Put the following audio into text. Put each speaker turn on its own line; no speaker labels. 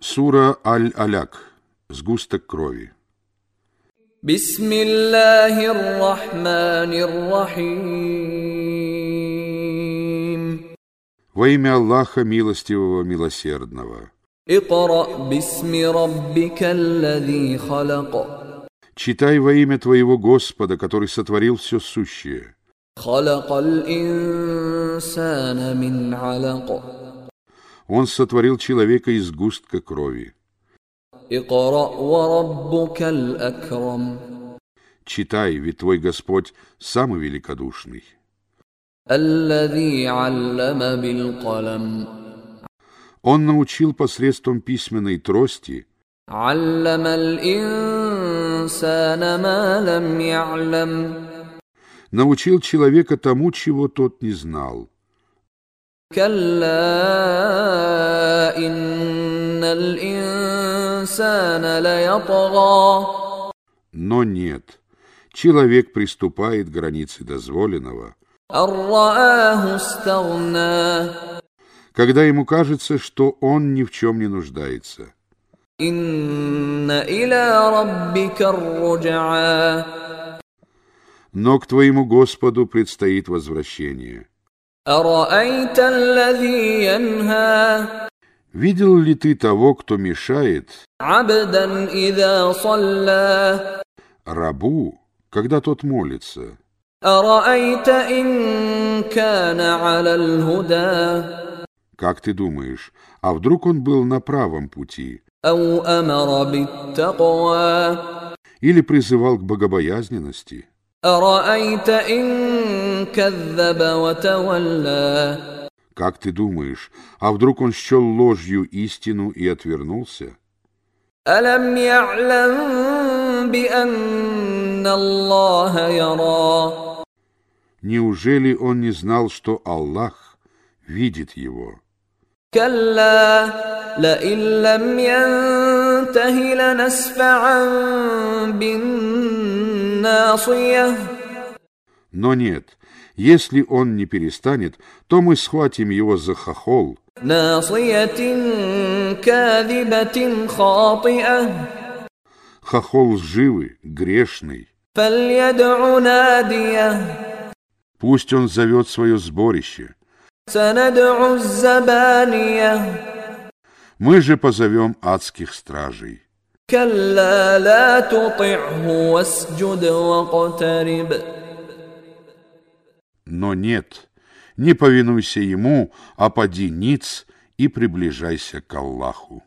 Сура Аль-Аляк. Сгусток крови.
بسم الله الرحمن الرحيم
Во имя Аллаха Милостивого Милосердного.
اقرأ باسم ربك الذي خلق
Читай во имя Твоего Господа, который сотворил все сущее.
خلق الإنسان من علق
он сотворил человека из густка крови. Читай, ведь твой Господь самый великодушный. Он научил посредством письменной трости научил человека тому, чего тот не знал.
كلا إن الإنسان ليطغى
Но нет, человек приступает к границе дозволенного,
أن رآه استغنى
когда ему кажется, что он ни в чем не нуждается.
إن إلى ربك الرجعى
Но к твоему Господу предстоит возвращение. Видел ли ты того, кто мешает рабу, когда тот молится? Как ты думаешь, а вдруг он был на правом пути? Или призывал к богобоязненности? Как ты думаешь, а вдруг он счел ложью истину и отвернулся? Неужели он не знал, что Аллах видит его?
كلا لئن لم ينته لنسفعا بالناصية
Но нет, если он не перестанет, то мы схватим его за хохол,
ناصية كاذبة خاطئة
хохол лживый, грешный.
فليدع ناديه
Пусть он зовет свое сборище. Мы же позовем адских стражей. Но нет, не повинуйся ему, а поди ниц и приближайся к Аллаху.